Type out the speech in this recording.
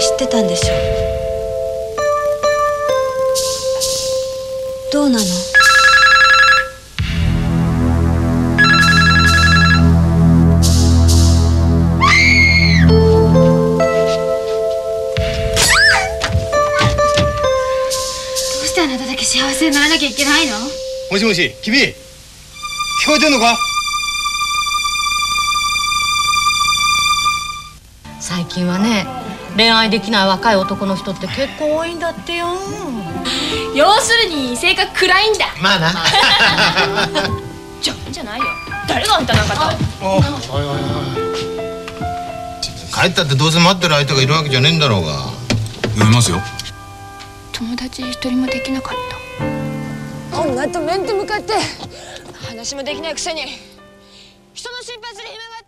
知ってたんでしょどうなの？どうしてあなただけ幸せにならなきゃいけないの？もしもし君聞こえてんのか？最近はね恋愛できない若い男の人って結構多いんだってよ。要するに性格暗いんだ。まあな。じゃじゃないよ。誰があんたなんかと。おいおいおい。帰ったってどうせ待ってる相手がいるわけじゃねえんだろうが。読めますよ。友達一人もできなかった。女と面と向かって。話もできないくせに。人の心配する暇が